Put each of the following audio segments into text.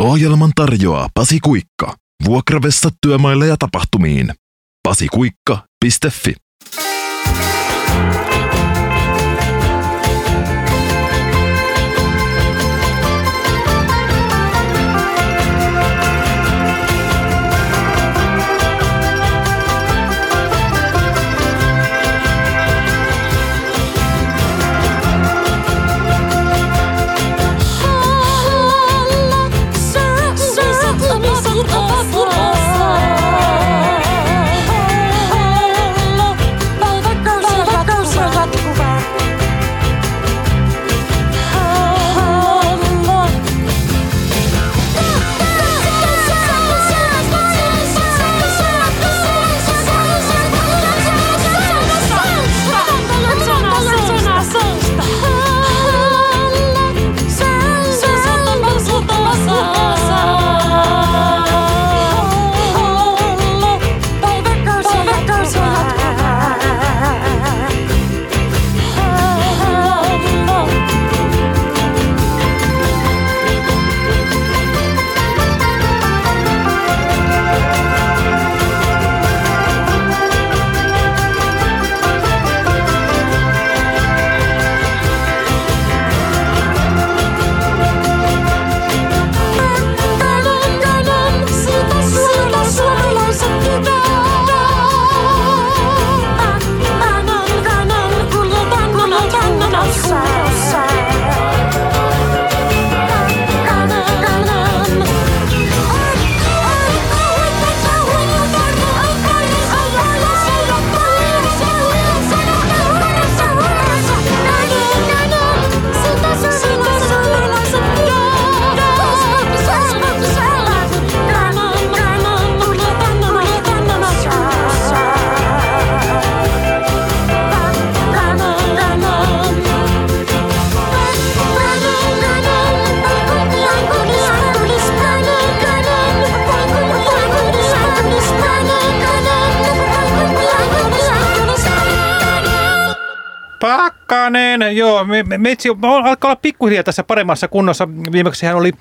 Ohjelman tarjoaa Pasi Kuikka. Vuokravessa työmaille ja tapahtumiin. pasikuikka.fi Pakkanen, joo, me, me, metsi alkaa olla pikkuhiljaa tässä paremmassa kunnossa. Viimeksi hän oli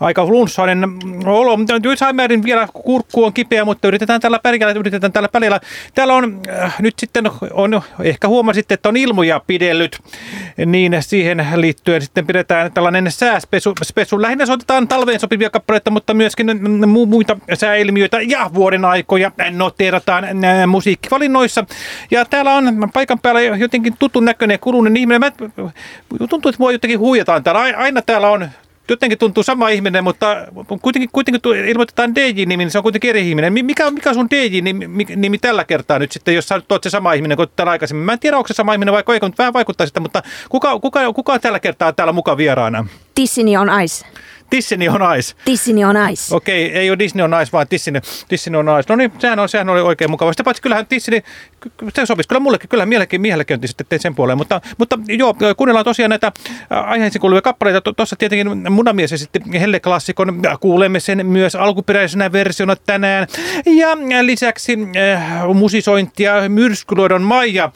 aika flunssainen olo. Jossain määrin vielä kurkku on kipeä, mutta yritetään tällä pärjällä, yritetään tällä pärjällä. Täällä on äh, nyt sitten, on, ehkä huomasitte, että on ilmoja pidellyt, niin siihen liittyen sitten pidetään tällainen sääspesu. Spesu. Lähinnä soitetaan talveen sopivia kappaleita, mutta myöskin mu- muita sääilmiöitä ja vuoden aikoja noteerataan äh, musiikkivalinnoissa. Ja täällä on paikan päällä jotenkin tutun näköinen ja kulunut ihminen. Mä, tuntuu, että mua jotenkin huijataan täällä. Aina täällä on jotenkin tuntuu sama ihminen, mutta kuitenkin, kuitenkin ilmoitetaan DJ-nimi, niin se on kuitenkin eri ihminen. Mikä on, mikä on sun DJ-nimi tällä kertaa nyt sitten, jos sä oot se sama ihminen kuin täällä aikaisemmin? Mä en tiedä, onko se sama ihminen vai eikö, mutta vähän vaikuttaa sitä, mutta kuka, kuka, kuka on tällä kertaa täällä mukaan vieraana? Tissini on ice. Tissini on ice. Tissini on ice. Okei, okay, ei ole Disney on ice, vaan Tissini, Tissini on ice. No niin, sehän, on, sehän oli oikein mukava. Sitten paitsi kyllähän Tissini, se sopisi kyllä mullekin, kyllä mielenkiin, mielenkiin on sitten sen puoleen. Mutta, mutta joo, kuunnellaan tosiaan näitä aiheisiin kuuluvia kappaleita. Tuossa tietenkin Munamies esitti Helle-klassikon. Kuulemme sen myös alkuperäisenä versiona tänään. Ja lisäksi äh, musisointia Myrskyluodon Maija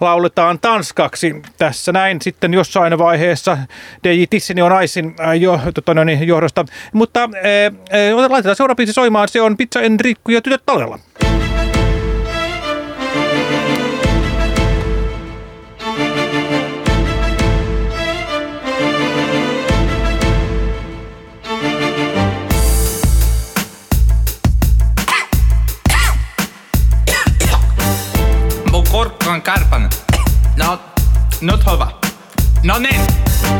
lauletaan tanskaksi tässä näin sitten jossain vaiheessa DJ Tissini on Aisin jo, tota, no niin, johdosta. Mutta äh, äh, laitetaan seuraava soimaan, se on Pizza Enrico ja Tytöt talvella. Nyt hyvä. No niin,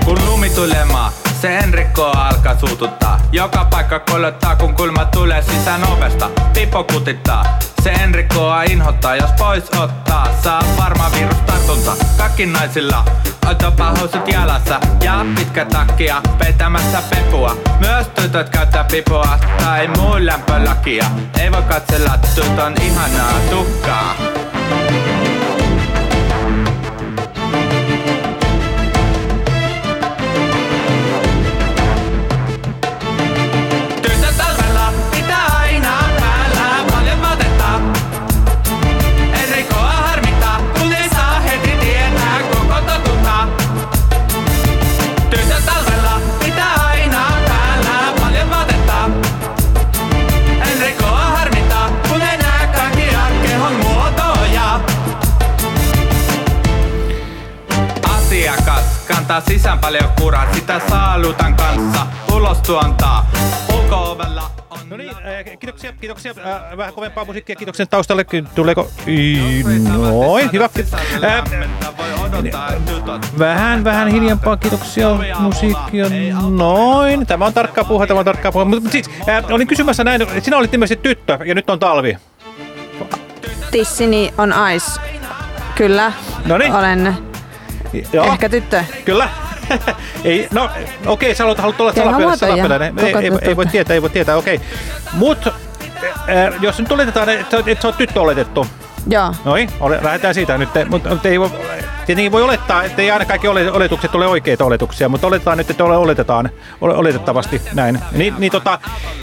kun lumi tulee maa, se Enrikko alkaa suututtaa. Joka paikka kolottaa, kun kulma tulee sisään ovesta. Pipo kutittaa, se Enrikkoa inhottaa, jos pois ottaa. Saa varma virustartunta, kaikki naisilla. Oltapa housut jalassa ja pitkä takkia petämässä pepua. Myös tytöt käyttää pipua tai muu lämpölakia. Ei voi katsella tytön ihanaa tukkaa. Laittaa sisään paljon kuraa, sitä saalutan kanssa Ulos tuontaa, ulko-ovella on No niin, äh, kiitoksia, kiitoksia. Äh, vähän kovempaa musiikkia, kiitoksia taustalle. Tuleeko? Noin, hyvä. Äh, vähän, vähän hiljempaa, kiitoksia musiikkia. Noin, tämä on tarkkaa puhua, tämä on tarkkaa puhua. Mutta siis, äh, olin kysymässä näin, sinä olit ilmeisesti tyttö ja nyt on talvi. Tissini on ice. Kyllä. Noniin. Olen Joo, ehkä tyttö. kyllä. ei, no okei, sä haluat, haluat olla salaperäinen. salaperäinen. Ei, ei, ei, voi tietää, ei voi tietää, okei. Mut, äh, jos nyt oletetaan, että, sä- että sä oot tyttö oletettu, Joo. Noin, lähdetään siitä nyt. Mutta mut ei voi, tietenkin voi olettaa, että ei aina kaikki ole, oletukset ole oikeita oletuksia, mutta oletetaan nyt, että ole, oletetaan, ole, oletettavasti näin. Niin, niin, tota,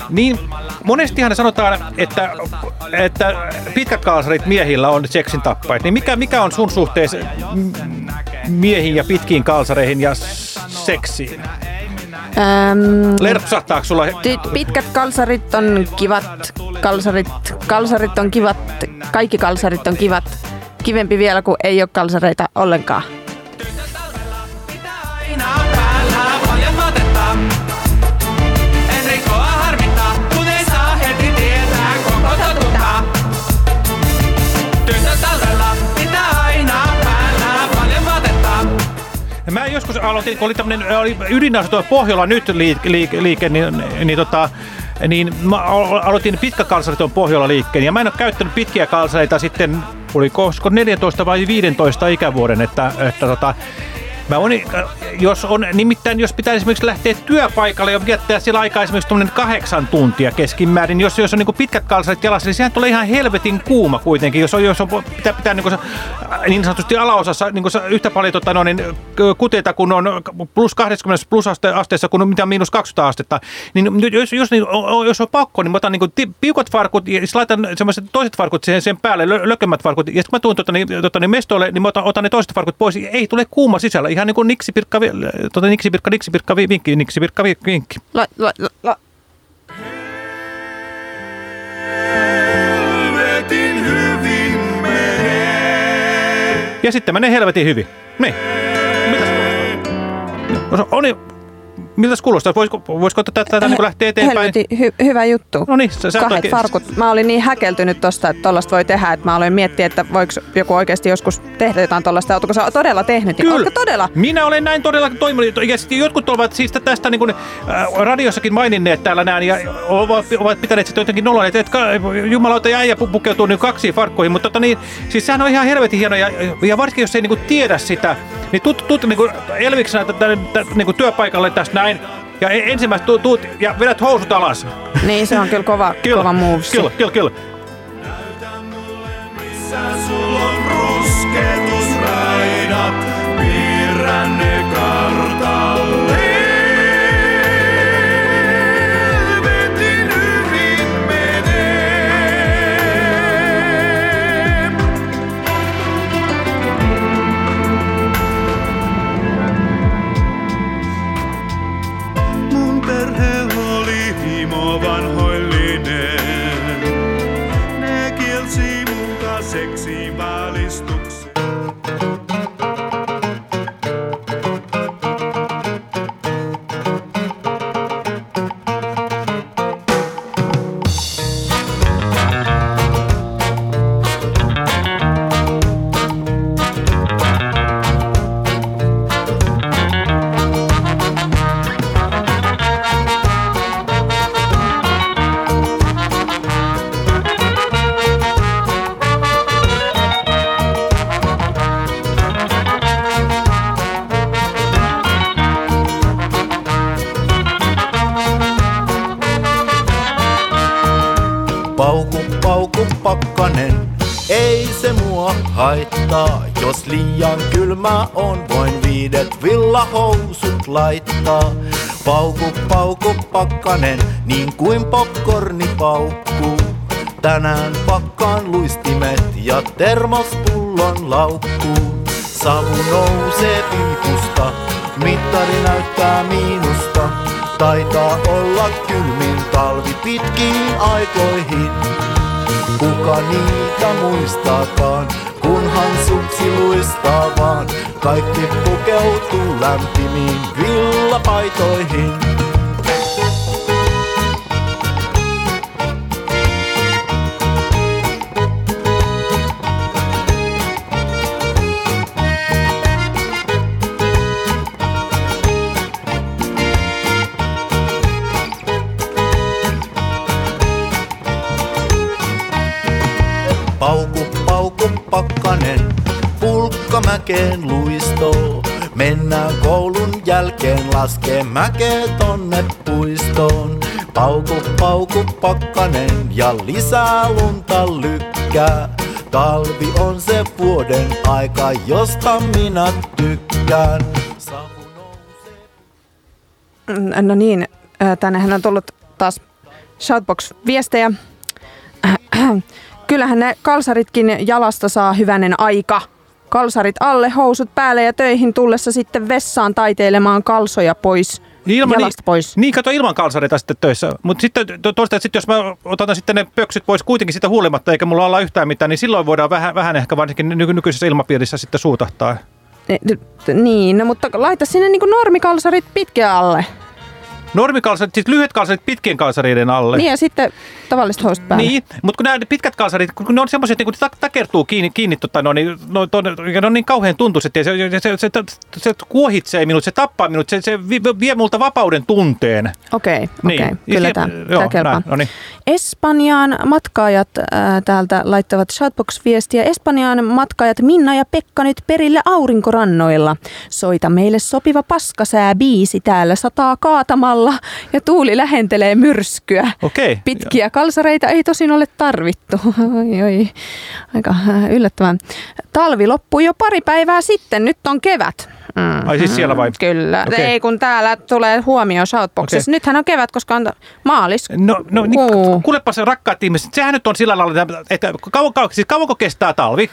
niin monestihan sanotaan, että, että pitkät kalsarit miehillä on seksin tappajat. Niin mikä, mikä on sun suhteessa miehiin ja pitkiin kalsareihin ja seksiin? Öm, Lerpsahtaako sulla? pitkät kalsarit on kivat. Kalsarit, kalsarit on kivat. Kaikki kalsarit on kivat. Kivempi vielä, kun ei ole kalsareita ollenkaan. Mä joskus aloitin, kun oli tämmönen oli ydinaseto Pohjola nyt liike, liike, liike niin, niin, tota, niin mä alo- aloitin pitkäkalsariton Pohjola liikkeen ja mä en ole käyttänyt pitkiä kalsareita sitten, oliko olisiko 14 vai 15 ikävuoden, että, että tota, Mä on, jos on, nimittäin jos pitää esimerkiksi lähteä työpaikalle ja viettää siellä aikaa esimerkiksi tuommoinen kahdeksan tuntia keskimäärin, jos, jos on niin pitkät kalsarit jalassa, niin sehän tulee ihan helvetin kuuma kuitenkin. Jos, on, jos on, pitää pitää niin, kuin, se- niin sanotusti alaosassa niin kuin, yhtä paljon tota, no, niin, kuteita, kun on plus 20 plus aste, asteessa, kun on mitä miinus 200 astetta, niin jos, jos, niin, jos on pakko, niin mä otan niin kuin, piukat farkut ja sit laitan semmoiset toiset farkut siihen sen päälle, lö, lökömmät farkut, ja sitten kun mä tuun tota, niin, tota, niin mestoille, niin mä otan, otan ne toiset farkut pois, ei tule kuuma sisällä, ihan niin kuin niksipirkka, vi- tota, niksipirkka, niksipirkka, vi- vinkki, niksipirkka, vi- vinkki. La, la, la, la. Ja sitten menee helvetin hyvin. Niin. Mitäs kuulostaa? Oni, miltäs kuulostaa? Voisiko, voisiko tätä, tätä niin lähteä eteenpäin? Helvetin hy, hyvä juttu. No niin, sä, sä Kahdet oikein- farkut. Mä olin niin häkeltynyt tosta, että tollasta voi tehdä, että mä aloin miettiä, että voiko joku oikeasti joskus tehdä jotain tollasta. Oletko sä todella tehnyt? niin? Oletko todella? Minä olen näin todella toiminut. Jotkut ovat siis tästä niin kuin, äh, radiossakin maininneet täällä näin ja ovat, ovat pitäneet sitä jotenkin nollanneet, että ka- jumalauta ja äijä pu- pukeutuu niin kaksiin farkkuihin. Mutta tota, niin, siis sehän on ihan helvetin hieno ja, ja varsinkin jos ei niin kuin tiedä sitä, niin tuut, tuut niin kuin elviksenä niin kuin työpaikalle tästä näin. Ja e- ensimmäistä tuut, tuut ja vedät housut alas. Niin, se on kyllä kova, kova moves. Kyllä, kyllä, kyllä. Missä sul on rusketusraidat, piirrän ne kartalle. Haittaa. Jos liian kylmä on, voin viidet villahousut laittaa. Pauku, pauku, pakkanen, niin kuin popcorni paukkuu. Tänään pakkaan luistimet ja termospullon laukkuun. Savu nousee piipusta, mittari näyttää miinusta. Taitaa olla kylmin talvi pitkiin aikoihin. Kuka niitä muistaakaan, kunhan suksi luistaa vaan. Kaikki pukeutuu lämpimiin villapaitoihin. Laskee mäkeä tonne puistoon. Pauku, pauku, pakkanen ja lisää lunta lykkää. Talvi on se vuoden aika, josta minä tykkään. No niin, äh, tännehän on tullut taas Shoutbox-viestejä. Kyllähän ne kalsaritkin jalasta saa hyvänen aika. Kalsarit alle, housut päälle ja töihin tullessa sitten vessaan taiteilemaan kalsoja pois. Ilman, jalasta pois. Niin, kato ilman kalsareita sitten töissä. Mutta sitten to- toista, että sitten jos mä otan sitten ne pöksyt pois kuitenkin sitä huolimatta, eikä mulla olla yhtään mitään, niin silloin voidaan vähän, vähän ehkä varsinkin nyky- nykyisessä ilmapiirissä sitten suutahtaa. Niin, no, mutta laita sinne niinku normikalsarit pitkä alle. Normikalsarit, siis lyhyet kalsarit pitkien kalsareiden alle. Niin ja sitten tavalliset housut päälle. Niin, mutta kun nämä pitkät kalsarit, kun ne on semmoiset, niin kun ta- takertuu kiinni, kiinni tota, no, niin, no, to, ja ne on niin kauhean tuntuiset, ja se, se, se, se, se, se kuohitsee minut, se tappaa minut, se, se vi- vie multa vapauden tunteen. Okei, okei. Niin. Kyllä Ja tämä, tämä joo, kelpaa. näin, no niin. Espanjaan matkaajat äh, täältä laittavat Shoutbox-viestiä. Espanjaan matkaajat Minna ja Pekka nyt perille aurinkorannoilla. Soita meille sopiva paskasää biisi täällä sataa kaatamalla ja tuuli lähentelee myrskyä. Okei. Pitkiä kalsareita ei tosin ole tarvittu. Oi, oi. Aika äh, yllättävän. Talvi loppui jo pari päivää sitten, nyt on kevät. Mm. Ai siis siellä vai? Kyllä, Okei. ei kun täällä tulee huomio Shoutboxissa. Okei. Nythän on kevät, koska on maalis. No, no niin, Kuu. kuulepa se rakkaat ihmiset, sehän nyt on sillä lailla, että kauan, kauan, siis kauanko kestää talvi?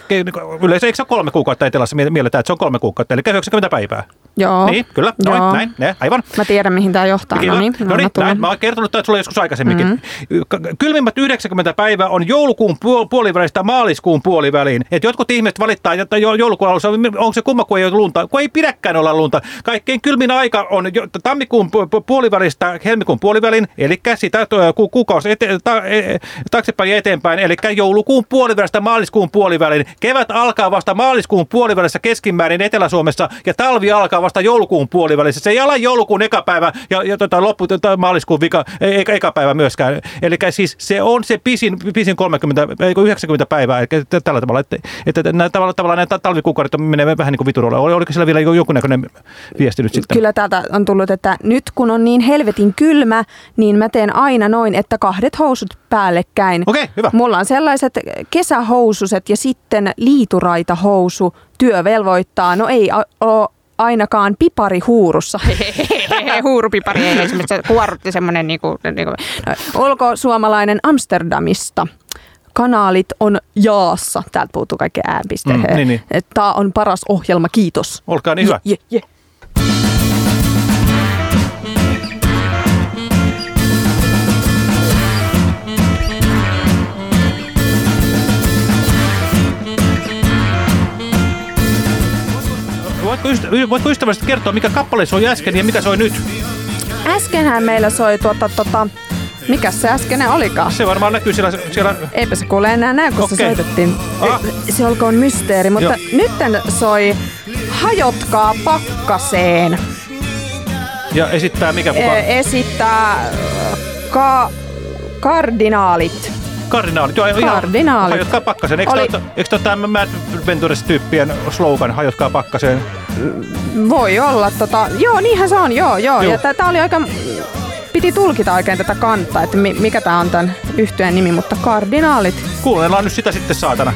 Yleensä eikö se ole kolme kuukautta etelässä mie- mielletään, että se on kolme kuukautta, eli 90 päivää. Joo. Niin, kyllä, noin, Joo. näin, ne, aivan. Mä tiedän, mihin tämä johtaa. Kyllä. No niin, no niin, näin. Mä oon kertonut tätä sulle joskus aikaisemminkin. Mm-hmm. Kylmimmät 90 päivää on joulukuun puol- puolivälistä maaliskuun puoliväliin. Et jotkut ihmiset valittaa, että jo- joulukuun alussa, onko se kumma, kun ei ole lunta. Kun ei pidäkään olla lunta. Kaikkein kylmin aika on tammikuun pu- pu- puolivälistä helmikuun puolivälin, eli sitä kuukausi ete, ta, e, taaksepäin eteenpäin, eli joulukuun puolivälistä maaliskuun puolivälin. Kevät alkaa vasta maaliskuun puolivälissä keskimäärin Etelä-Suomessa ja talvi alkaa vasta joulukuun puolivälissä. Se ei ala joulukuun eka päivä ja, ja tota, loppu tota, maaliskuun vika, ei, eka, eka päivä myöskään. Eli siis se on se pisin, pisin 30, ei kun 90 päivää, eli tällä tavalla, että, että nämä, tavallaan, tavallaan nämä talvikuukaudet menee vähän niin kuin viturolle. Oli, oliko siellä vielä jonkunnäköinen viesti nyt sitten? Kyllä täältä on tullut, että nyt kun on niin helvetin kylmä, niin mä teen aina noin, että kahdet housut päällekkäin. Okei, hyvä. Mulla on sellaiset kesähoususet ja sitten liituraita housu. Työ velvoittaa. No ei ole ainakaan pipari huurussa. Huurupipari ei esimerkiksi se kuorutti semmoinen niinku, niinku, no, ulkosuomalainen Amsterdamista. Kanaalit on jaassa. Täältä puuttuu kaikki äänpiste. Mm, niin, niin. Tämä on paras ohjelma, kiitos. Olkaa niin hyvä. Je, je. Voitko, ystä, voitko ystävällisesti kertoa, mikä kappale soi äsken ja mikä soi nyt? Äskenhän meillä soi tuota, tota, mikä se äskeinen olikaan? Se varmaan näkyy siellä, siellä Eipä se kuule enää näy, kun se Okei. soitettiin. Ah. Se olkoon mysteeri, mutta Joo. nytten soi Hajotkaa pakkaseen. ja esittää mikä kuka? E- esittää äh, ka- kardinaalit. Kardinaalit. Joo, ihan- Kardinaalit. Hajotkaa pakkaseen. Eikö Oli- Oli... Eikö tämä Mad Ventures-tyyppien slogan, hajotkaa pakkaseen? Voi olla tota, joo niinhän se on, joo joo. Joo. Ja tätä oli aika, piti tulkita oikein tätä kantaa, että mi- mikä tämä on tämän yhtyeen nimi, mutta kardinaalit. Kuunnellaan nyt sitä sitten saatana.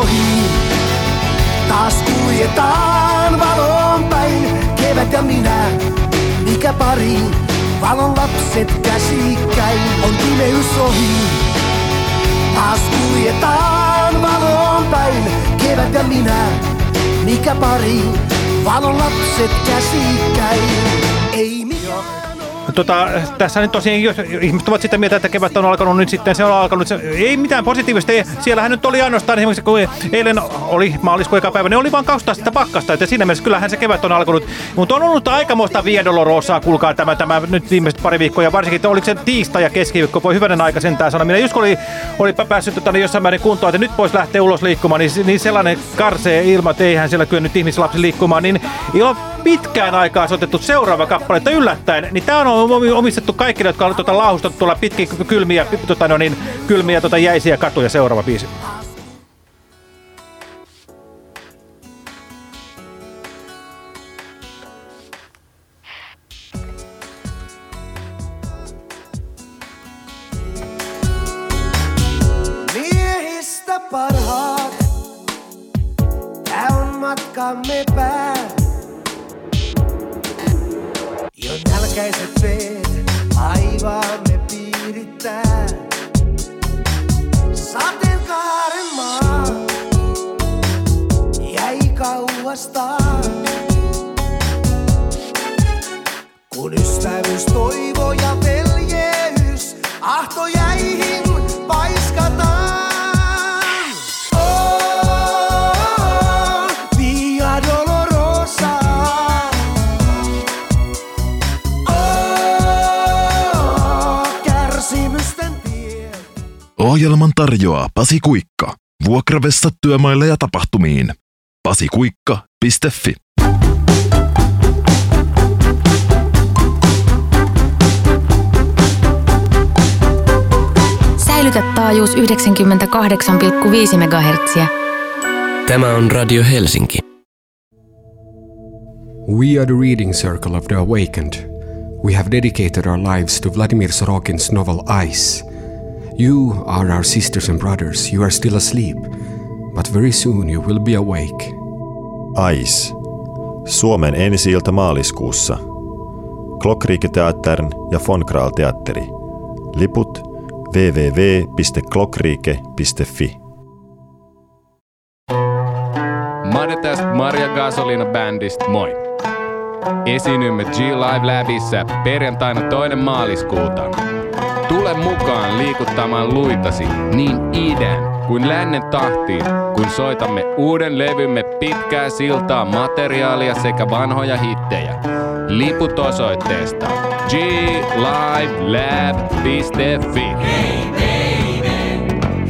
Ohi, taas kuljetaan valon päin, kevät ja minä, mikä pari, valon lapset käsikkäin. On pimeys ohi, taas kuljetaan valon päin, kevät ja minä, mikä pari, valon lapset käsikkäin. Ei Tota, tässä nyt tosiaan, jos ihmiset ovat sitä mieltä, että kevät on alkanut, nyt sitten se on alkanut. Se, ei mitään positiivista. Ei, siellähän nyt oli ainoastaan esimerkiksi, kun eilen oli maaliskuun eka päivä, ne oli vain kaustaa sitä pakkasta. Että siinä mielessä kyllähän se kevät on alkanut. Mutta on ollut aikamoista viedolorosaa, kuulkaa tämä, tämä nyt viimeiset pari viikkoa. Ja varsinkin, että oliko se tiistai ja keskiviikko, voi hyvänen aika sentään sanoa. Minä just kun oli, oli päässyt tota, niin jossain määrin kuntoon, että nyt pois lähteä ulos liikkumaan, niin, niin sellainen karsee ilma, että eihän siellä kyllä nyt ihmislapsi liikkumaan, niin ilo pitkään aikaa soitettu seuraava kappale, että yllättäen, niin tämä on omistettu kaikille, jotka on tuota, laahustettu tuolla pitkin kylmiä, tota, no niin, kylmiä tota, jäisiä katuja. Seuraava biisi. Parhaat, tää on matkamme pää. Jo nälkäiset veet laivaamme piirittää. Sateenkaaren maa jäi kauastaan. Kun ystävyys, toivo ja veljeys ahtojäihin Ohjelman tarjoaa Pasi Kuikka. Vuokravessa työmaille ja tapahtumiin. pasikuikka.fi Säilytä taajuus 98,5 MHz. Tämä on Radio Helsinki. We are the reading circle of the awakened. We have dedicated our lives to Vladimir Sorokin's novel Ice. You are our sisters and brothers. You are still asleep, but very soon you will be awake. Ice. Suomen ensi ilta maaliskuussa. Klokriike Teattern ja Von Krahl Teatteri. Liput www.klokriike.fi Made tästä Maria Gasolina Bandista, moi! Esiinnymme G-Live Labissa perjantaina toinen maaliskuuta. Tule mukaan liikuttamaan luitasi niin idän kuin lännen tahtiin, kun soitamme uuden levymme pitkää siltaa materiaalia sekä vanhoja hittejä. Liput osoitteesta glivelab.fi.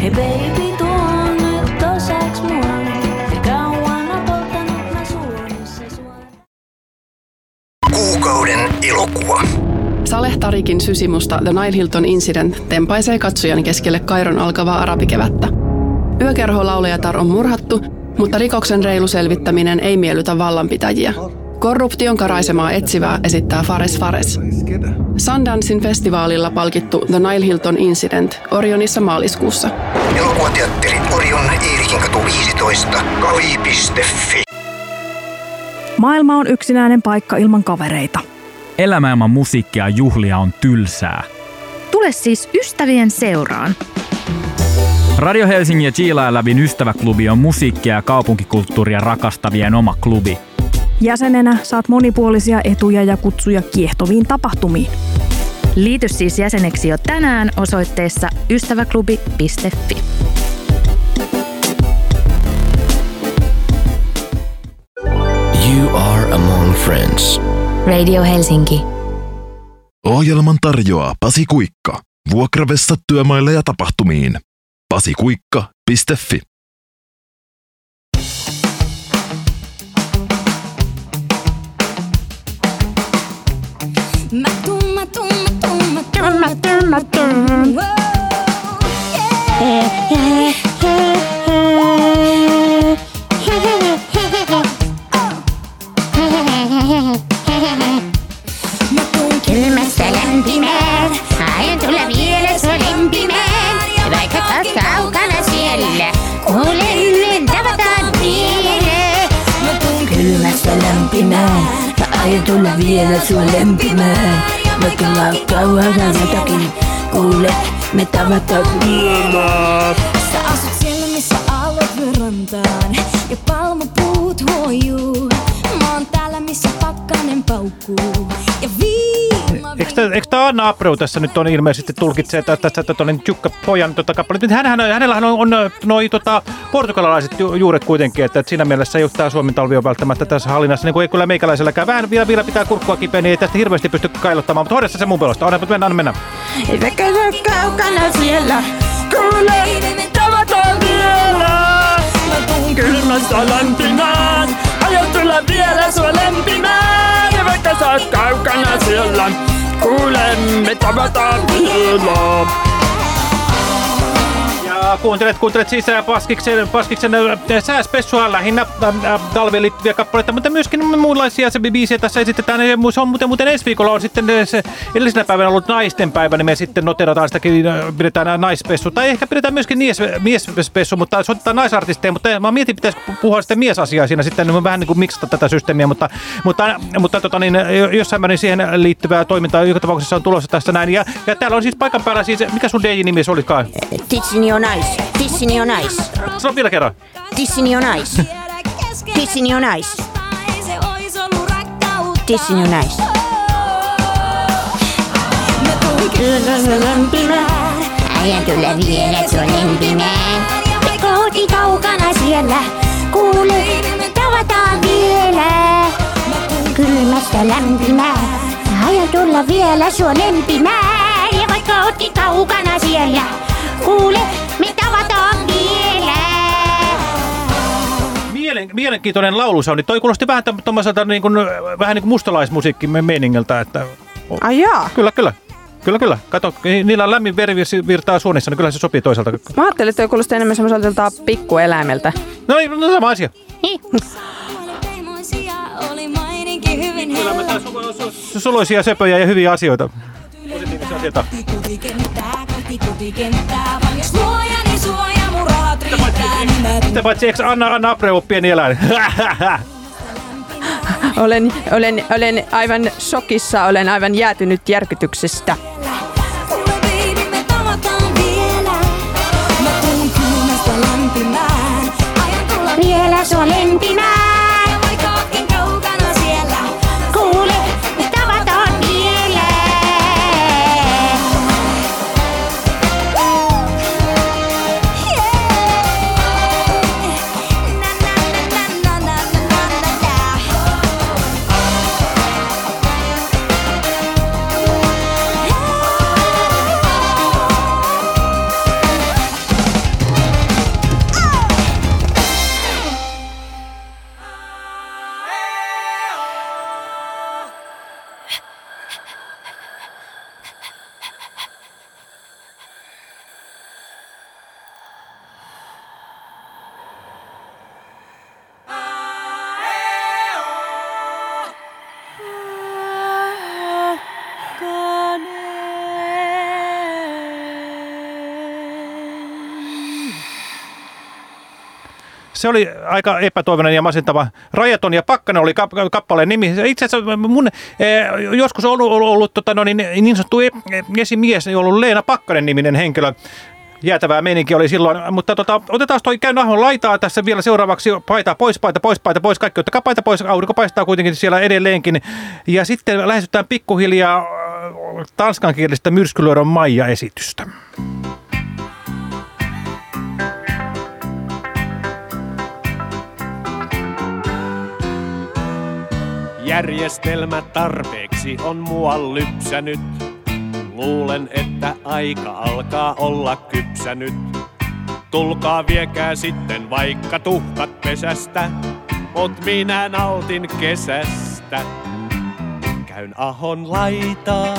Hei baby, suunissa sua. Kuukauden elokuva. Saleh Tarikin sysimusta The Nile Hilton Incident tempaisee katsojan keskelle Kairon alkavaa arabikevättä. Yökerholaulajatar on murhattu, mutta rikoksen reilu selvittäminen ei miellytä vallanpitäjiä. Korruption karaisemaa etsivää esittää Fares Fares. Sundancein festivaalilla palkittu The Nile Hilton Incident Orionissa maaliskuussa. Elokuvateatteri Orion Eerikin katu 15, kavi.fi. Maailma on yksinäinen paikka ilman kavereita. Elämä ilman musiikkia ja juhlia on tylsää. Tule siis ystävien seuraan. Radio Helsingin ja Chiila Lävin ystäväklubi on musiikkia ja kaupunkikulttuuria rakastavien oma klubi. Jäsenenä saat monipuolisia etuja ja kutsuja kiehtoviin tapahtumiin. Liity siis jäseneksi jo tänään osoitteessa ystäväklubi.fi. You are among friends. Radio Helsinki. Ohjelman tarjoaa Pasi Kuikka. Vuokravessa työmaille ja tapahtumiin. pasikuikka.fi Mä tumma, tumma, tumma, tumma, tumma, tumma. Whoa, yeah, yeah, yeah. Tulla vielä sua lempimään. Vaikka mä kauan jotakin kuule, me tavataan vielä. Sä asut siellä, missä aallot vyö rantaan ja palmupuut huojuu. Mä oon täällä, missä pakkanen paukkuu ja viima Eikö tämä, Anna Abreu tässä nyt on ilmeisesti tulkitsee että tässä tuonne Jukka Pojan tota, kappale. Hänhän, hänellähän on, on noi tota, portugalilaiset ju- juuret kuitenkin, että, että siinä mielessä ei ole tämä Suomen talvi on välttämättä tässä hallinnassa, niin kuin ei kyllä meikäläiselläkään. Vähän vielä, vielä pitää kurkkua kipeä, niin ei tästä hirveästi pysty kailottamaan, mutta hoidassa se mun puolesta. Anna, mennään, anna mennä. Kaukana siellä, kuule, tavataan vielä. Mä tuun kylmästä lämpimään, aion tulla vielä sua lempimään. Oot kaukana siellä, kuule, me tavataan vielä. Kuuntelet, kuuntelet ää, Paskiksen, Paskiksen ää, sääspessua lähinnä talveen liittyviä kappaleita, mutta myöskin muunlaisia se biisiä tässä esitetään. Se on muuten, muuten ensi viikolla on sitten se edellisenä päivänä ollut naisten päivä, niin me sitten noterataan sitäkin, ää, pidetään ää, naispessu. Tai ehkä pidetään myöskin mies, miespessu, mutta soitetaan naisartisteja, mutta mä mietin, pitäisikö puhua sitten miesasiaa siinä sitten, niin vähän niin kuin miksata tätä systeemiä, mutta, mutta, mutta tota, niin, jossain määrin siihen liittyvää toimintaa joka tapauksessa on tulossa tässä näin. Ja, ja täällä on siis paikan päällä siis, mikä sun DJ-nimi se olikaan? Tissini on nais. Tissini on nais. Sano vielä kerran. Tissini on nais. Tissini on nais. Tissini on lämpimään. Äijän kyllä vielä sua lempimään. Koti kaukana siellä. Kuule, tavataan vielä. Kylmästä lämpimään. Aion tulla vielä sua lempimään. Ja vaikka ootkin kaukana siellä. Kuule, Mielen, mielenkiintoinen laulusoundi. Toi kuulosti vähän tuommoiselta niin kuin, vähän niin kuin mustalaismusiikki meiningiltä. Että... Ai jaa. Kyllä, kyllä. Kyllä, kyllä. Kato, niillä on lämmin veri virtaa suunnissa, niin kyllä se sopii toisaalta. Mä ajattelin, että toi kuulosti enemmän semmoiselta pikkueläimeltä. No ei, no sama asia. hyvin Kyllä me taas Suloisia söpöjä ja hyviä asioita. Positiivisia asioita. Kotikenttää, koti kotikenttää, suojani suoja niin mä Sitä paitsi eikö Anna, Anna Abreu ole pieni eläin? Olen, olen, olen aivan shokissa, olen aivan jäätynyt järkytyksestä. vielä. Sua lempimään. Se oli aika epätoivoinen ja masentava. Rajaton ja Pakkanen oli kap- kappaleen nimi. Itse asiassa mun eh, joskus on ollut, ollut, ollut tota, no, niin, niin sanottu e- esimies, ollut Leena Pakkanen niminen henkilö. Jäätävää meininki oli silloin, mutta tota, otetaan toi käy nahon laitaa tässä vielä seuraavaksi. Paita pois, paita pois, paita pois, kaikki ottakaa paita pois. Aurinko paistaa kuitenkin siellä edelleenkin. Ja sitten lähestytään pikkuhiljaa äh, tanskankielistä myrskyluodon Maija-esitystä. Järjestelmä tarpeeksi on mua lypsänyt. Luulen, että aika alkaa olla kypsänyt. Tulkaa viekää sitten vaikka tuhkat pesästä, mut minä nautin kesästä. Käyn ahon laitaa,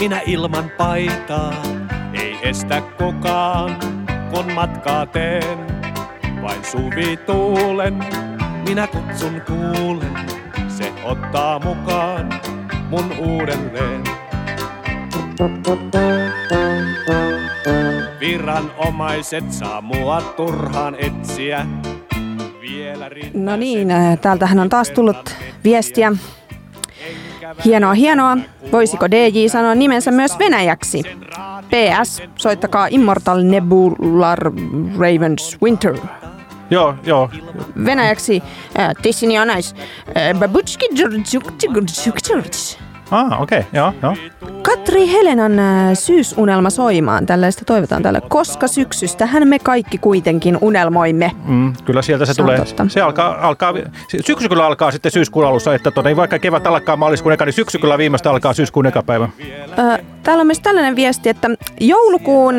minä ilman paitaa, ei estä kukaan, kun matkaa teen. Vain suvi tuulen, minä kutsun kuulen, ottaa mukaan mun uudelleen. Viranomaiset saa mua turhaan etsiä. Vielä No niin, äh, täältähän on taas tullut viestiä. Hienoa, hienoa. Voisiko DJ sanoa nimensä myös venäjäksi? PS, soittakaa Immortal Nebular Ravens Winter. Joo, joo. Venäjäksi äh, nice. Äh, babutski Ah, okei, okay. joo, joo. Katri Helenan äh, syysunelma soimaan. Tällaista toivotaan tällä. Koska syksystähän me kaikki kuitenkin unelmoimme. Mm, kyllä sieltä se, Se tulee. totta. Se alkaa, alkaa, syksy kyllä alkaa sitten syyskuun alussa, että niin vaikka kevät alkaa maaliskuun eka, niin syksy kyllä viimeistä alkaa syyskuun eka päivä. Ö, Täällä on myös tällainen viesti, että joulukuun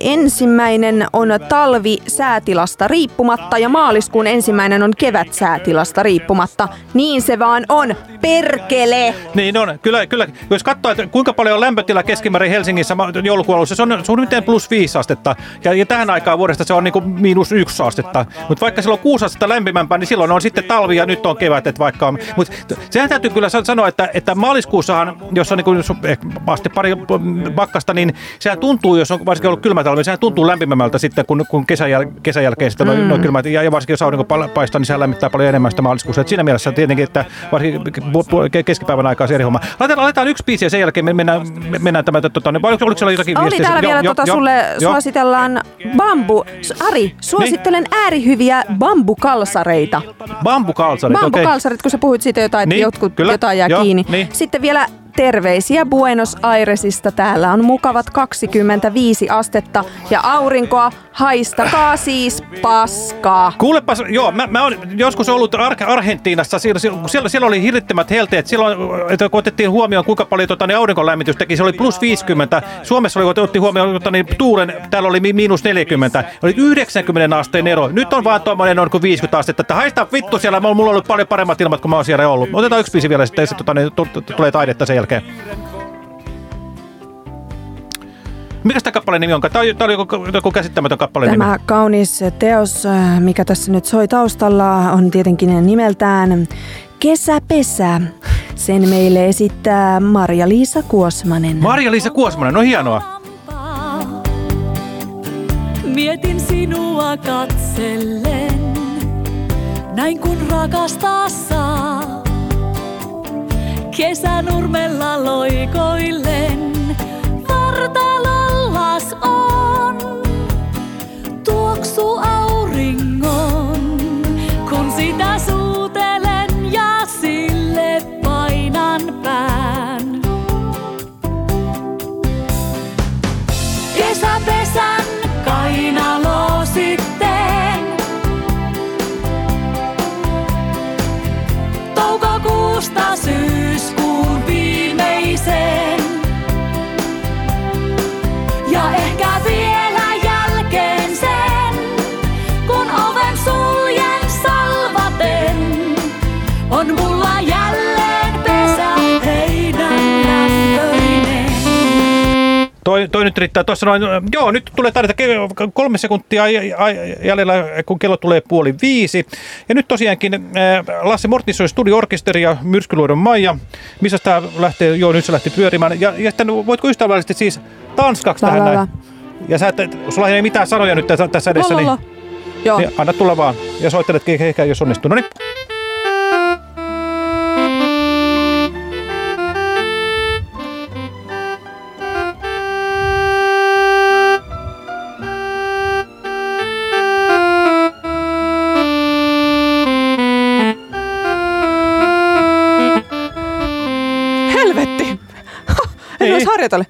ensimmäinen on talvi säätilasta riippumatta ja maaliskuun ensimmäinen on kevät säätilasta riippumatta. Niin se vaan on, perkele! Niin on, kyllä, kyllä. Jos katsoo, että kuinka paljon on lämpötila keskimäärin Helsingissä joulukuun alussa, se on suurin plus 5 astetta. Ja, ja tähän aikaan vuodesta se on niin kuin miinus 1 astetta. Mutta vaikka silloin 6 astetta lämpimämpää, niin silloin on sitten talvi ja nyt on kevät. Että vaikka on. Mutta sehän täytyy kyllä sa- sanoa, että, että maaliskuussahan, jos on niin kuin, aste pari pakkasta, niin sehän tuntuu, jos on varsinkin ollut kylmä talvi, sehän tuntuu lämpimämmältä sitten, kun, kun kesän, jäl, kesän jälkeen sitten mm. Noin kylmät. Ja, ja varsinkin jos aurinko paistaa, niin sehän lämmittää paljon enemmän sitä maaliskuussa. Et siinä mielessä tietenkin, että varsinkin keskipäivän aikaa se eri homma. Laitetaan, laitetaan yksi biisi ja sen jälkeen me mennään, me mennään tämä, tota, niin, vai oliko, oliko siellä jotakin Oli viestiä? täällä vielä joo, tota, joo, sulle joo. suositellaan bambu. Ari, suosittelen äärihyviä bambukalsareita. Bambukalsarit, okei. Bambukalsarit, kun sä puhuit siitä jotain, että Niin, jotkut, kyllä, jotain jää joo, kiinni. niin. Sitten vielä terveisiä Buenos Airesista. Täällä on mukavat 25 astetta ja aurinkoa. Haistakaa siis paskaa. Kuulepas, joo, mä, mä oon joskus ollut Ar- Argentiinassa, siellä, siellä, siellä oli hirvittämät helteet, silloin kun otettiin huomioon kuinka paljon tota, niin aurinkolämmitys teki, se oli plus 50, Suomessa oli, otettiin huomioon tota, niin, tuulen, täällä oli mi- miinus 40, oli 90 asteen ero, nyt on vaan tuommoinen noin kuin 50 astetta, että haista vittu siellä, mulla on ollut paljon paremmat ilmat kuin mä oon siellä ollut. Otetaan yksi biisi vielä sitten, tota, niin, tu- tu- tulee taidetta sen jälkeen. Mikä tämä kappaleen nimi on? Tämä oli, tää oli joku, joku käsittämätön kappaleen nimi. Tämä kaunis teos, äh, mikä tässä nyt soi taustalla, on tietenkin nimeltään Kesäpesä. Sen meille esittää Marja-Liisa Kuosmanen. Marja-Liisa Kuosmanen, no hienoa. Mietin sinua katsellen, näin kun rakastaa saa. Kesänurmella loikoillen, Look so out. Toi, nyt riittää tuossa noin, joo nyt tulee tarvita ke- kolme sekuntia jäljellä, kun kello tulee puoli viisi. Ja nyt tosiaankin äh, Lasse Mortnisson studio-orkesteri ja Myrskyluodon Maija. Missä tämä lähtee, joo nyt se lähti pyörimään. Ja, ja sitten voitko ystävällisesti siis tanskaksi tähän näin? Ja sä et, sulla ei mitään sanoja nyt tässä, edessä, niin, Joo. niin anna tulla vaan. Ja soittelet ehkä jos onnistuu. No niin. Harjoitella.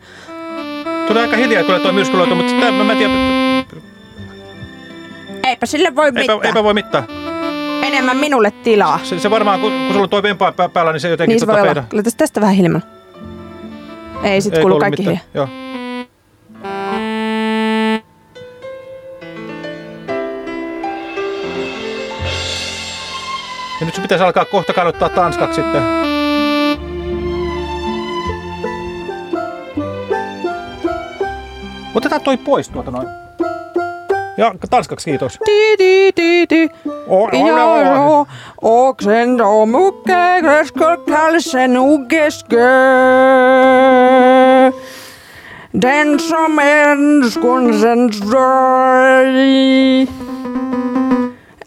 Tulee aika hiljaa kyllä tuo myrskyluoto, mutta sitä, mä, en tiedä. Eipä sille voi Eipä, mitään. eipä voi mitään. Enemmän minulle tilaa. Se, se varmaan, kun, kun sulla on toi vempaa pää- päällä, niin se jotenkin Niin se voi tota olla. peidä. Laitaisi tästä vähän hiljemmällä. Ei, sit kuuluu kuulu kaikki hiljaa. Joo. Ja nyt sun pitäisi alkaa kohta kannattaa tanskaksi sitten. Otetaan toi pois tuolta noin. Ja tanskaksi kiitos. Di, di. O- o- Ja oksen och mycket gräskkalsen ogeske. Den som älskonsens döj.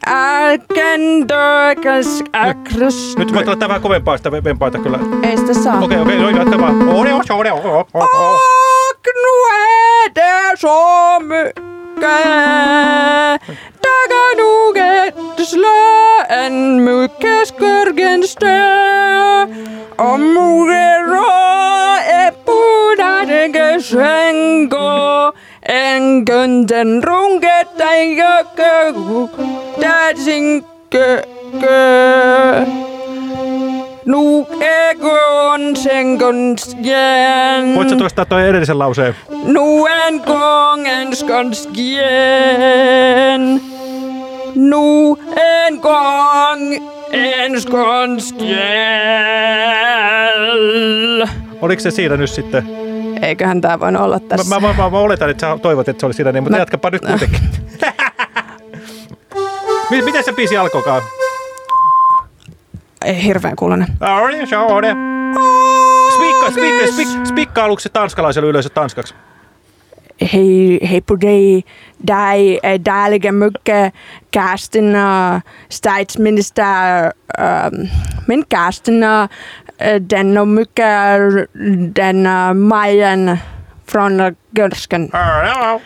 Älkentökäs äkrys. Nyt voit laittaa vähän kovempaa sitä ve- vempaita kyllä. Ei sitä saa. Okei, okei, no jatka vaan. Ode, ode, ode, ode, der somme Dagar nuget sløen mod kæskørgen stær Og mugero er buddha dække sængo Engen den runge dække gøgu Der tænke Nu egon sengons igen. Voit sä toistaa toi edellisen lauseen? Nu en gång skons igen. Nu en gång skons igen. Oliko se siinä nyt sitten? Eiköhän tää voin olla tässä. Mä, mä, mä, mä oletan, että sä toivot, että se oli siinä niin, mutta Mä- jatkapa nyt kuitenkin. Mi- Miten se biisi alkoikaan? Hirveän kuulonen. Ode. Spikka, spikka, spikka, spikka aluksi tanskalaiselle yleisö tanskaksi. Hej, hej på dig. Dig är därliga mycket Karsten och statsminister. Um, men Karsten och uh, den och mycket den uh, Majen från Görsken. Åh,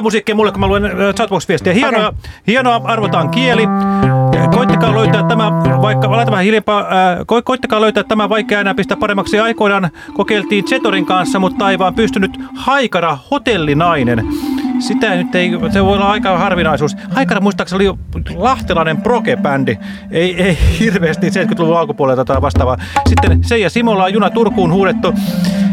taustamusiikkia mulle, kun mä luen Chatbox-viestiä. Hienoa, okay. hienoa, arvotaan kieli. Koittakaa löytää tämä, vaikka laita vähän hiljempaa, ko, koittakaa löytää tämä, vaikka enää pistää paremmaksi. Aikoinaan kokeiltiin Zetorin kanssa, mutta ei vaan pystynyt Haikara hotellinainen. Sitä nyt ei, se voi olla aika harvinaisuus. Haikara muistaakseni oli lahtelainen proge-bändi. Ei, ei hirveästi 70-luvun alkupuolelta tai vastaavaa. Sitten se ja Simola on juna Turkuun huudettu.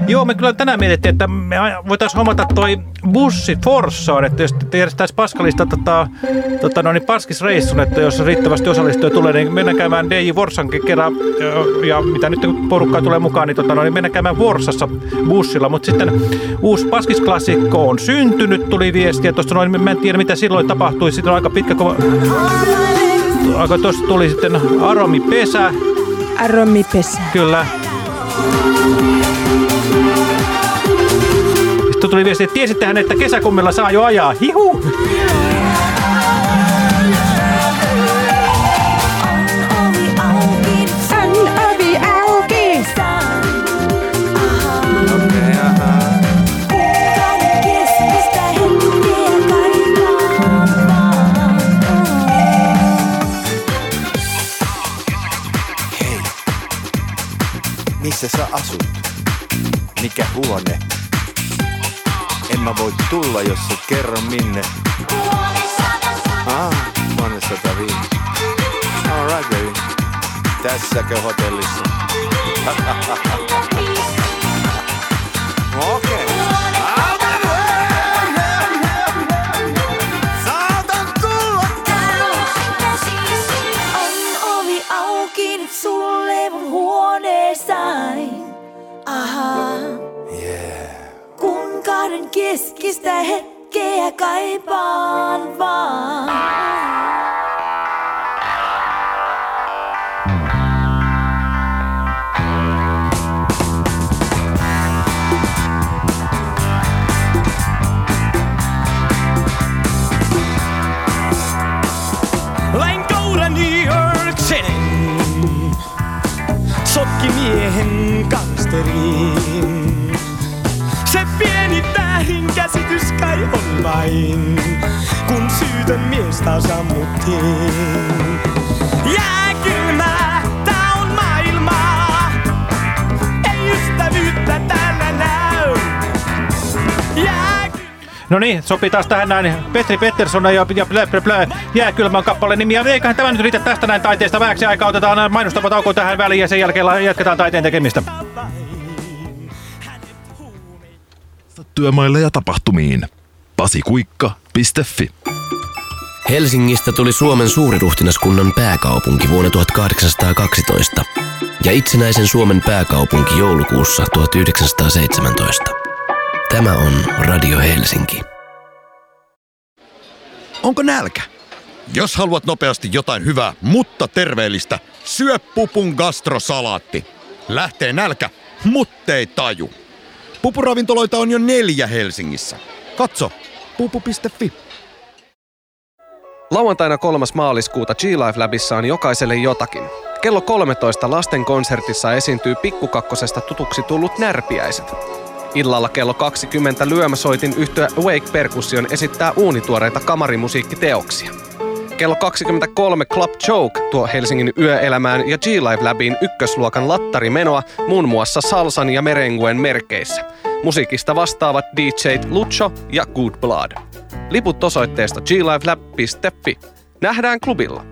Joo, me kyllä tänään mietittiin, että me voitaisiin hommata toi bussi Forssaan, että jos järjestäisiin Paskalista tota, tota, no niin Paskisreissun, että jos riittävästi osallistujia tulee, niin mennään käymään DJ Forssankin kerran, ja, ja mitä nyt kun porukkaa tulee mukaan, niin, tota, no, niin mennään käymään Vorsassa bussilla, mutta sitten uusi Paskisklassikko on syntynyt, tuli viestiä tuosta noin, mä en tiedä mitä silloin tapahtui, sitten on aika pitkä kova... Aika tuossa tuli sitten Aromi Pesä, Aromi pesä. Kyllä. Sitten tuli viesti, että tiesittehän, että kesäkummilla saa jo ajaa. Hihu! Missä sä asut? Mikä huone? Mä voi tulla, jos et kerro minne. Ah, huone 105. Alright, baby. Tässäkö hotellissa? Okei. Saatan tulla On ovi auki nyt sulle mun huoneessani. Aha. Kun kahden keskistä hetkeä kaipaan vaan. Koura New gangsteriin. Väärinkäsitys kai on vain, kun syytön mies taas ammuttiin. Jääkylmää, tää on maailmaa. Ei ystävyyttä täällä näy. Jää No niin, sopii taas tähän näin. Petri Pettersson ja, ja blö, blö, jääkylmän kappaleen nimi. Ja eiköhän tämä nyt riitä tästä näin taiteesta vähäksi aikaa. Otetaan mainostava tauko tähän väliin ja sen jälkeen jatketaan taiteen tekemistä. Työmaille ja tapahtumiin. pasikuikka.fi Helsingistä tuli Suomen suuriruhtinaskunnan pääkaupunki vuonna 1812 ja itsenäisen Suomen pääkaupunki joulukuussa 1917. Tämä on Radio Helsinki. Onko nälkä? Jos haluat nopeasti jotain hyvää, mutta terveellistä, syö pupun gastrosalaatti. Lähtee nälkä, muttei taju. Pupuravintoloita on jo neljä Helsingissä. Katso, pupu.fi. Lauantaina 3. maaliskuuta G-Life Labissa on jokaiselle jotakin. Kello 13 lasten konsertissa esiintyy pikkukakkosesta tutuksi tullut närpiäiset. Illalla kello 20 lyömäsoitin yhtyä Wake Percussion esittää uunituoreita kamarimusiikkiteoksia. Kello 23 Club Joke tuo Helsingin yöelämään ja G-Live Labiin ykkösluokan lattarimenoa muun muassa salsan ja merenguen merkeissä. Musiikista vastaavat DJt Lucho ja Good Blood. Liput osoitteesta glivelab.fi. Nähdään klubilla.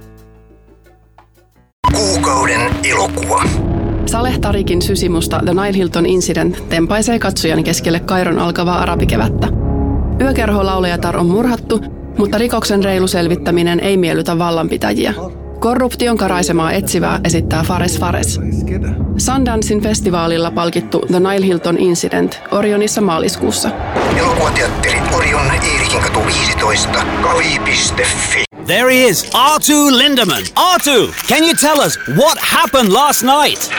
Kuukauden elokuva. Saleh Tarikin sysimusta The Nile Hilton Incident tempaisee katsojan keskelle Kairon alkavaa arabikevättä. Yökerholaulajatar on murhattu, mutta rikoksen reilu selvittäminen ei miellytä vallanpitäjiä. Korruption karaisemaa etsivää esittää Fares Fares. Sundancein festivaalilla palkittu The Nile Hilton Incident Orionissa maaliskuussa. Elokuvateatteri Orion Eerikin katu 15. Kavi.fi. There he is, R2 Lindemann. R2, can you tell us what happened last night?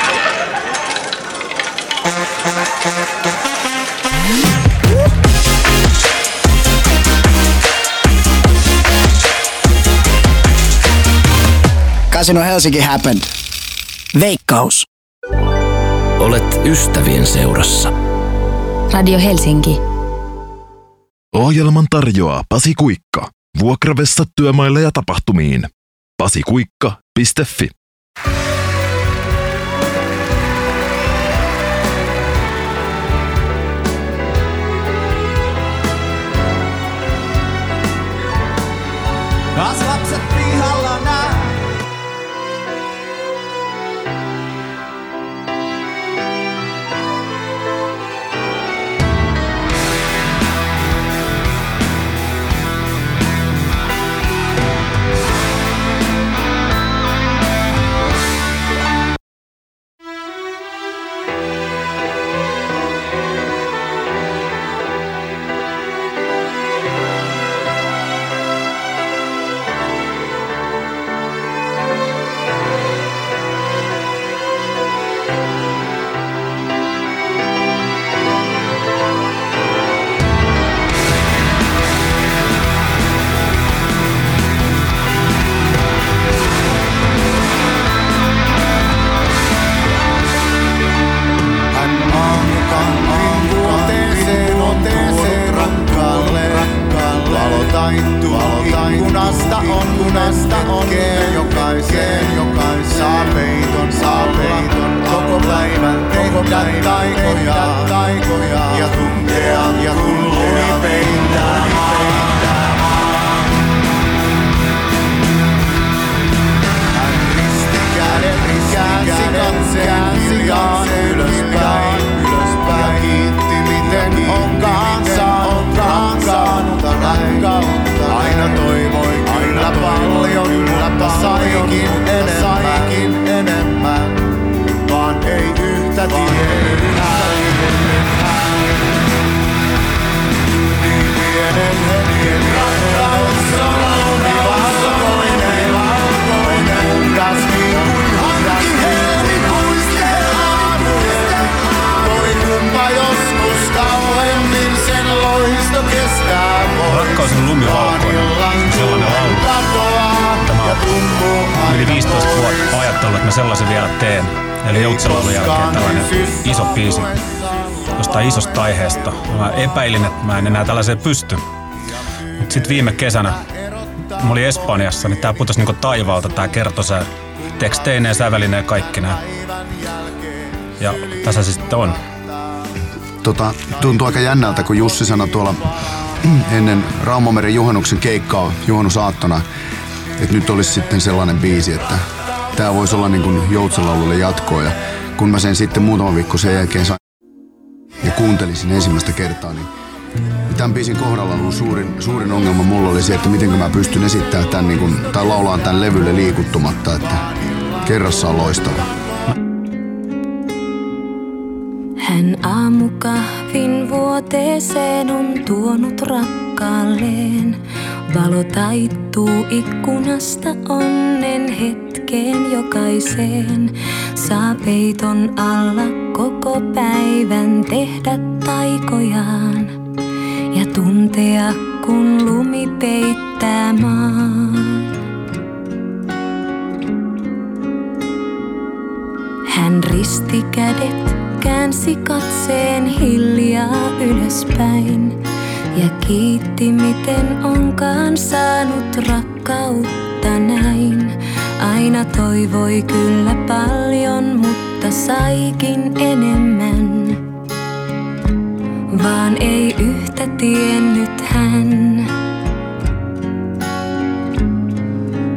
Casino Helsinki happened. Veikkaus. Olet ystävien seurassa. Radio Helsinki. Ohjelman tarjoaa Pasi Kuikka. Vuokravessat työmaille ja tapahtumiin. pasikuikka.fi Taas ajatellut, että mä sellaisen vielä teen. Eli Joutselaulun jälkeen tällainen iso biisi jostain isosta aiheesta. Mä epäilin, että mä en enää tällaiseen pysty. Mutta sitten viime kesänä, mä olin Espanjassa, niin tää putosi niinku taivaalta tää kertosää teksteineen, sävelineen kaikkineen. Ja tässä se sitten on. Tota, tuntuu aika jännältä, kun Jussi sanoi tuolla ennen Raumameren juhannuksen keikkaa juhannusaattona, että nyt olisi sitten sellainen biisi, että tämä voisi olla niin kuin Joutselaululle jatkoa. Ja kun mä sen sitten muutama viikko sen jälkeen sain ja kuuntelin ensimmäistä kertaa, niin tämän biisin kohdalla ollut suurin, suurin ongelma mulla oli se, että miten mä pystyn esittämään tämän, niin kuin, tai laulaan tämän levylle liikuttumatta, että kerrassa on loistava. Hän aamukahvin vuoteeseen on tuonut rakkaalleen. Valo taittuu ikkunasta onnen hetkeen jokaiseen. Saa peiton alla koko päivän tehdä taikojaan. Ja tuntea kun lumi peittää maan. Hän risti kädet, käänsi katseen hiljaa ylöspäin ja kiitti miten onkaan saanut rakkautta näin. Aina toivoi kyllä paljon, mutta saikin enemmän. Vaan ei yhtä tiennyt hän.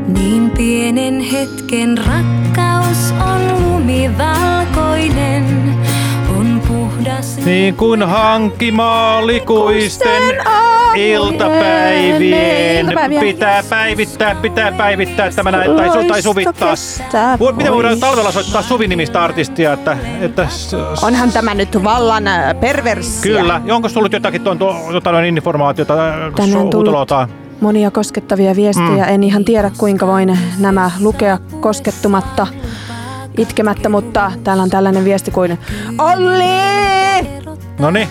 Niin pienen hetken rakkaus on lumivalkoinen, on puhdas Niin kuin hankkimaa likuisten iltapäivien. iltapäivien. Pitää päivittää, pitää päivittää tämä näin, tai, su, tai suvittaa. Vu- Miten voidaan talvella soittaa Suvi-nimistä artistia? Että, että Onhan tämä nyt vallan äh, perversia. Kyllä. Onko tullut jotakin tuon, tuon, jotain informaatiota Tänne on tullut monia koskettavia viestejä. Mm. En ihan tiedä, kuinka voin nämä lukea koskettumatta, itkemättä, mutta täällä on tällainen viesti kuin Olli! No niin.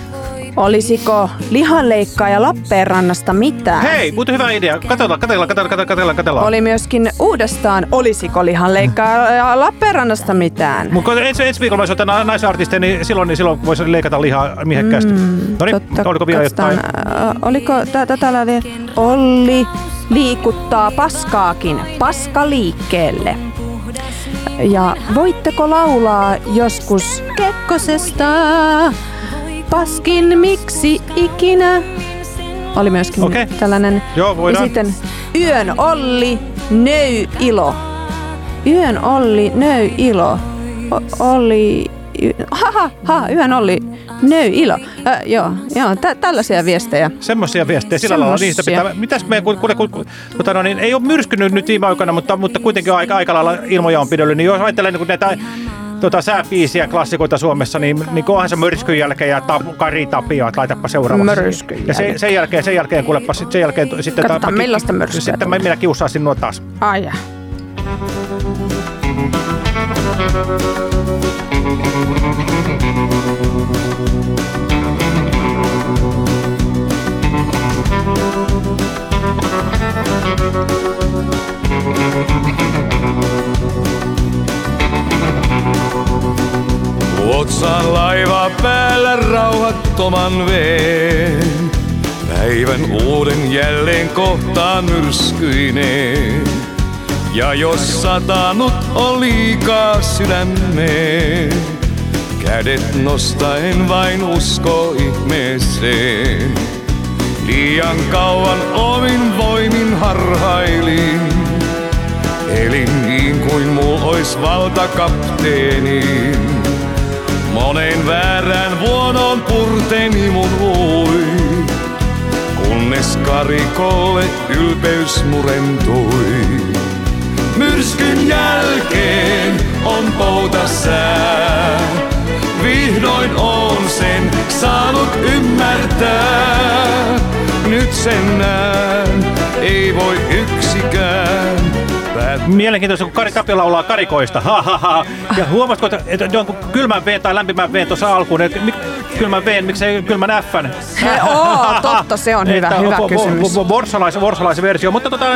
Olisiko lihanleikkaaja Lappeenrannasta mitään? Hei, mutta hyvä idea. Katsellaan, katsellaan, katsellaan, katsellaan, katsellaan. Oli myöskin uudestaan, olisiko lihanleikkaaja Lappeenrannasta mitään? Mutta ensi, ensi viikolla soitan na- naisartisteja, niin silloin, niin silloin voisi leikata lihaa miehekkäästi. Mm, no niin, oliko vielä Katsotaan, jotain? oliko tätä täällä vielä? Olli liikuttaa paskaakin. Paska liikkeelle. Ja voitteko laulaa joskus Kekkosesta? Paskin miksi ikinä? Oli myöskin Okei. tällainen. Joo, voidaan. Ja sitten Yön Olli, nöy ilo. Yön Olli, nöy ilo. O- Olli, y- haha, ha, Yön Olli, nöy ilo. Äh, joo, joo tä- tällaisia viestejä. Semmoisia viestejä sillä lailla niistä pitää. Mitäs meidän, kun, kun, kun, kun, tota, no, niin, ei ole myrskynyt nyt viime aikoina, mutta, mutta kuitenkin aika, aika lailla ilmoja on pidellyt. Niin jos ajattelee niin kun näitä tota, sääbiisiä klassikoita Suomessa, niin, niin onhan se myrskyn jälkeen ja tap, Kari Tapio, että laitapa seuraavaksi. Myrskyn Ja sen, sen, jälkeen, sen jälkeen kuulepa, sit, sen jälkeen sitten... Katsotaan, ki- millaista myrskyä Sitten minä kiusaan sinua taas. Ai jaa. Luotsaan rauhattoman veen. Päivän uuden jälleen kohtaan myrskyineen. Ja jos satanut on liikaa sydämeen, kädet nostaen vain usko ihmeeseen. Liian kauan omin voimin harhailin, elin niin kuin mul ois valta kapteeniin. Monen väärään vuonon purteni mun luui, kunnes karikolle ylpeys murentui. Myrskyn jälkeen on pouta sää, vihdoin on sen saanut ymmärtää. Nyt sen näen, ei voi yksikään Mielenkiintoista, kun Kari Tapio laulaa karikoista. Ha, ha, ha. Ja huomasitko, että, jonkun kylmän veen tai lämpimän veen tuossa alkuun, että kylmän veen, miksei kylmän Fn? Oo, totta, se on hyvä, hyvä kysymys. vo- Vorsalais, versio, mutta tota,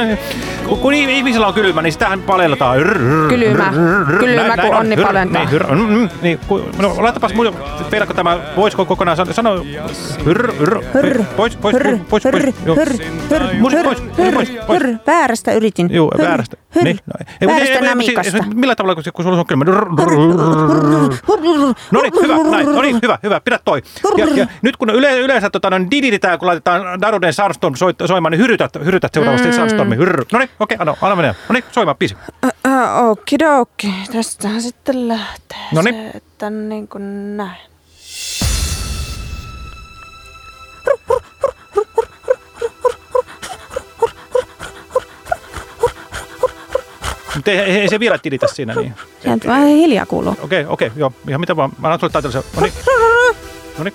kun, kun ihmisellä on kylmä, niin sitähän palelletaan. Kylmä. Kylmä kuin onni Hyrr, palentaa. Niin, hyrr, mm, mm, niin, no, laitapas mun, pelkkä tämä, voisiko kokonaan sanoa, sano, hyrr, hyrr, pois, pois, pois, pois, pois, joo. Musi- pois, pois, pois. Hyrr, väärästä yritin. Joo, Hyrr, väärästä. hyrr. Niin, no, ei, Väärästä ei, namikasta. siis Millä tavalla, kun, kun sulla on kylmä? No niin, hyvä, näin, no niin, hyvä, hyvä, pidä toi. Ja, ja nyt kun yle, yleensä tota, no, dididitään, kun laitetaan Daruden Sandstorm soit, soimaan, niin hyrytät, hyrytät seuraavasti Mm. Sandstormin. Hyrr. No niin, okei, anna, anna mennä. No niin, soimaan biisi. Okidoki, tästähän sitten lähtee Noniin. se, että niin kuin näin. Mutta ei, ei, ei, se vielä tiditä siinä. Niin. Sieltä vähän hiljaa kuuluu. Okei, okei, joo, ihan mitä vaan. Mä annan sulle taiteellisen. No niin. No niin.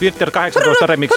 Winter 18 remix.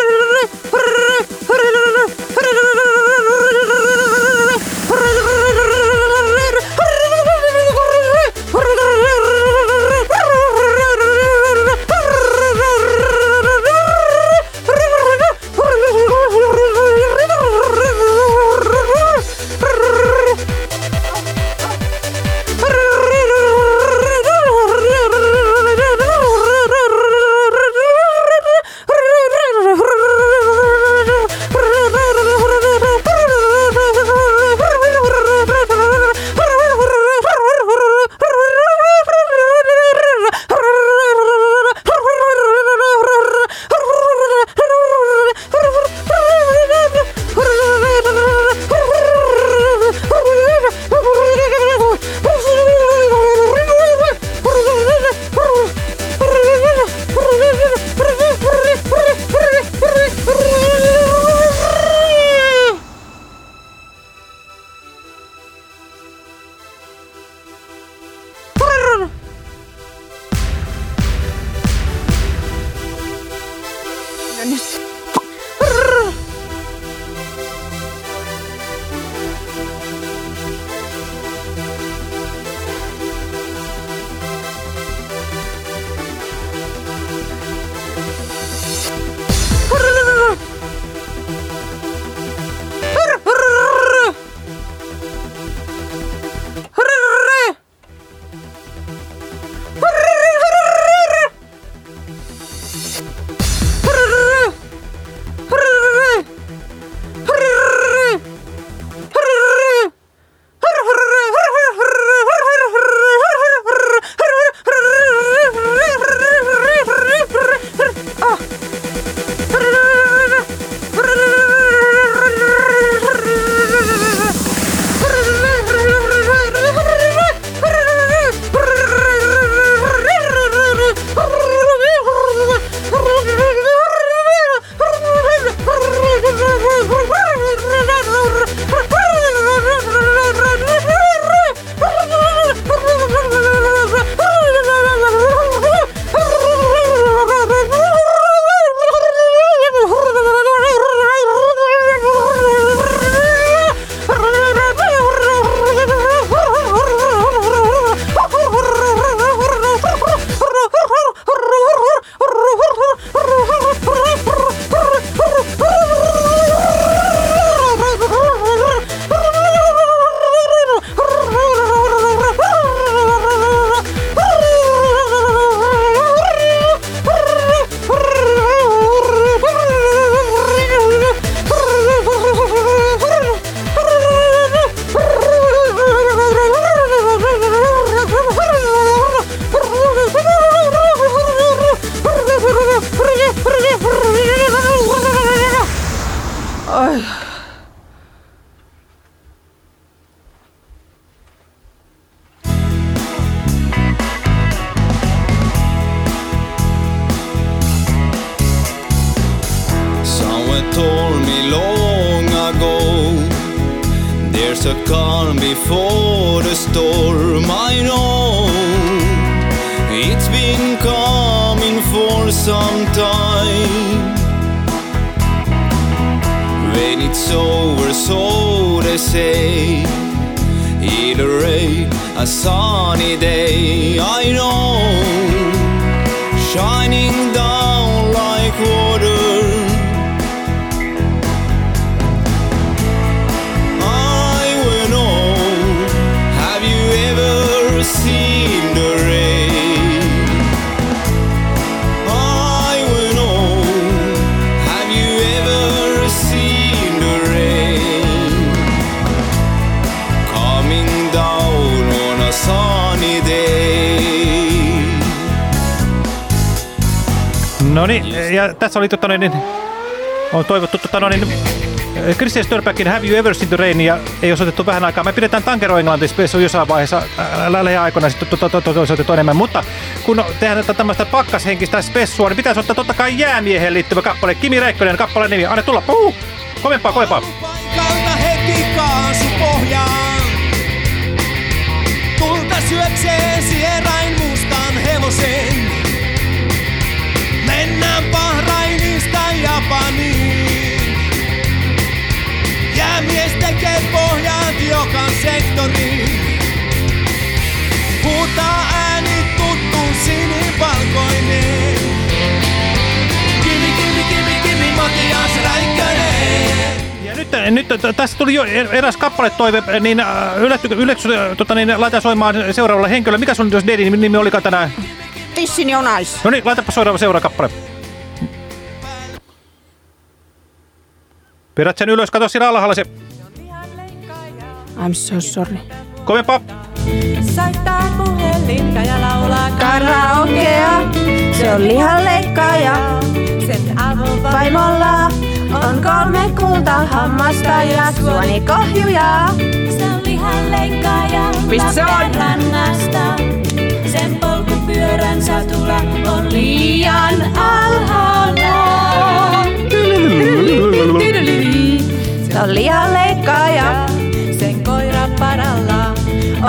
Tässä oli tota, niin, on toivottu tota, noin, niin, Christian Störpäkin Have You Ever Seen the Rain ja ei osoitettu vähän aikaa. Me pidetään Tankero Englanti Spessu jossain vaiheessa lähiaikoina sitten to, to, to, to, osoitettu enemmän. Mutta kun tehdään tätä tämmöistä pakkashenkistä spessua, niin pitäisi ottaa totta kai jäämieheen liittyvä kappale. Kimi Räikkönen, kappaleen nimi. Anne tulla, puhu! Kovempaa, kovempaa. Kalta heti kaasu pohjaan. Tulta syöksee sierain mustan hevosen. Japaniin. Jäämies tekee pohjaan joka sektoriin. Huutaa ääni tuttu sinivalkoinen. Kimi, kimi, kimi, kimi, Matias Räikkönen. Ja nyt, nyt tässä tuli jo er- eräs kappaletoive, niin äh, yllätty, yllätty, tota, niin, laita soimaan seuraavalla henkilöllä. Mikä sun jos Dedin nimi olikaan tänään? Tissini on nais. No niin, laitapa seuraava seuraava kappale. Pidät sen ylös, kato siinä alhaalla se. I'm so sorry. Kovempaa. Soittaa puhelinta ja laulaa Karaokea, se on lihanleikkaaja. Sen avovaimolla Vaimolla on kolme kultahammasta ja suonikohjuja. Se on lihanleikkaaja Pistä se on. Lappeenrannasta. Sen polkupyörän satula on liian alhaalla. Se on lihanleikkaaja, sen koira paralla.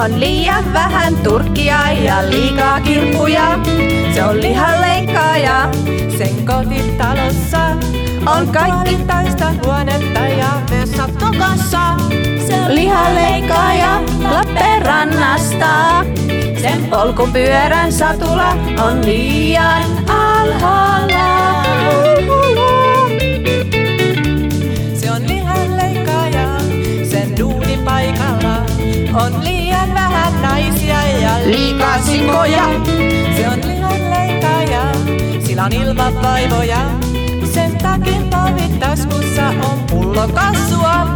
on liian vähän turkkia ja liikaa kirppuja. Se on lihanleikkaaja, Sen kotitalossa on kaikki puolittaista huonetta ja vessat kokossa. Se on lihanleikkaaja Lappeenrannasta. Sen polkupyörän satula on liian alhaalla. On liian vähän naisia ja Liikaa sikoja. Se on lihanleikkaaja, sillä on ilmavaivoja. Sen takin polvit taskussa on pullo kassua.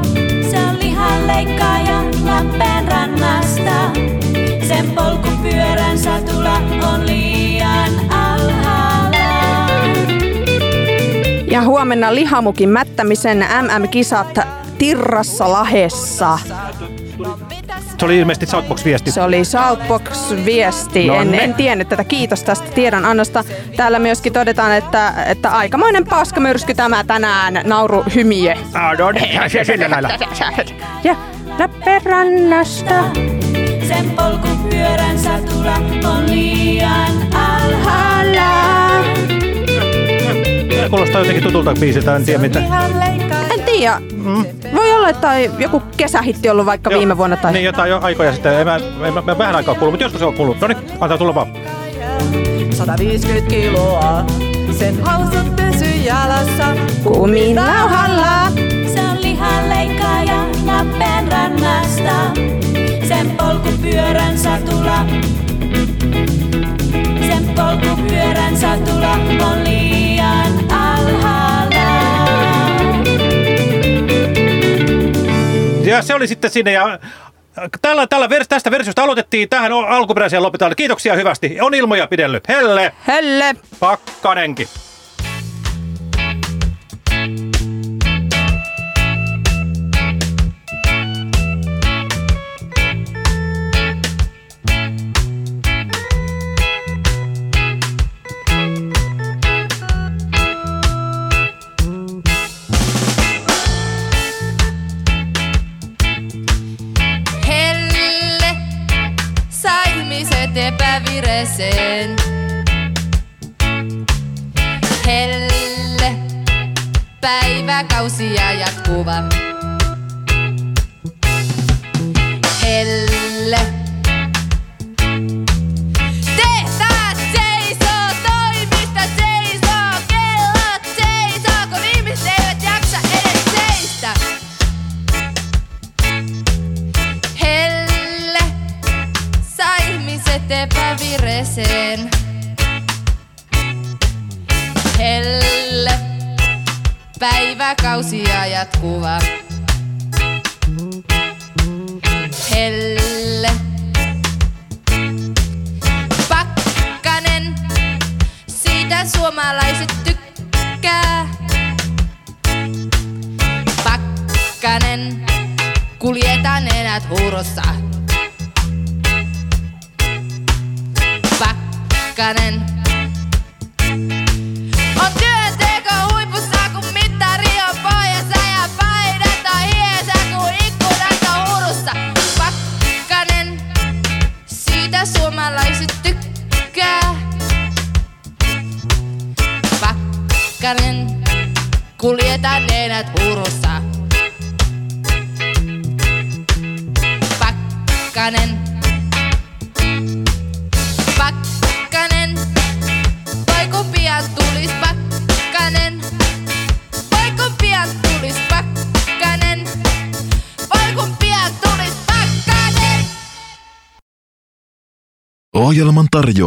Se on lihanleikkaaja Lappeenrannasta. Sen polkupyörän satula on liian alhaalla. Ja huomenna lihamukin mättämisen MM-kisat Tirrassa Lahessa. Se oli ilmeisesti Southbox-viesti. Se oli Southbox-viesti. No en, ne. en tiennyt tätä. Kiitos tästä tiedonannosta. Täällä myöskin todetaan, että, että aikamoinen paskamyrsky tämä tänään. Nauru hymie. Ah, no niin, sillä lailla. Ja Lappeenrannasta. Sen polkupyörän satula on liian alhaalla. Kuulostaa jotenkin tutulta biisiltä, en tiedä mitä. Tiedä. Voi olla, että joku kesähitti ollut vaikka viime vuonna. Tai... Niin jotain jo aikoja sitten. En mä, en mä, mä vähän aikaa kuullut, mutta joskus se on kuullut. No niin, antaa tulla vaan. 150 kiloa, sen hausut pysy jalassa. Kumin nauhalla. Se on lihanleikkaaja Lappeenrannasta. Sen polkupyörän satula. Sen polkupyörän satula on liian Ja se oli sitten sinne ja Tällä, tällä vers, tästä versiosta aloitettiin tähän alkuperäiseen lopetaan. Kiitoksia hyvästi. On ilmoja pidellyt. Helle. Helle. Pakkanenkin. Epävireeseen. Helle päiväkausia jatkuva. moja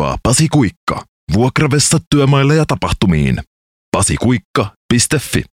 tarjoaa Pasi Kuikka. Vuokravessa työmaille ja tapahtumiin. pasikuikka.fi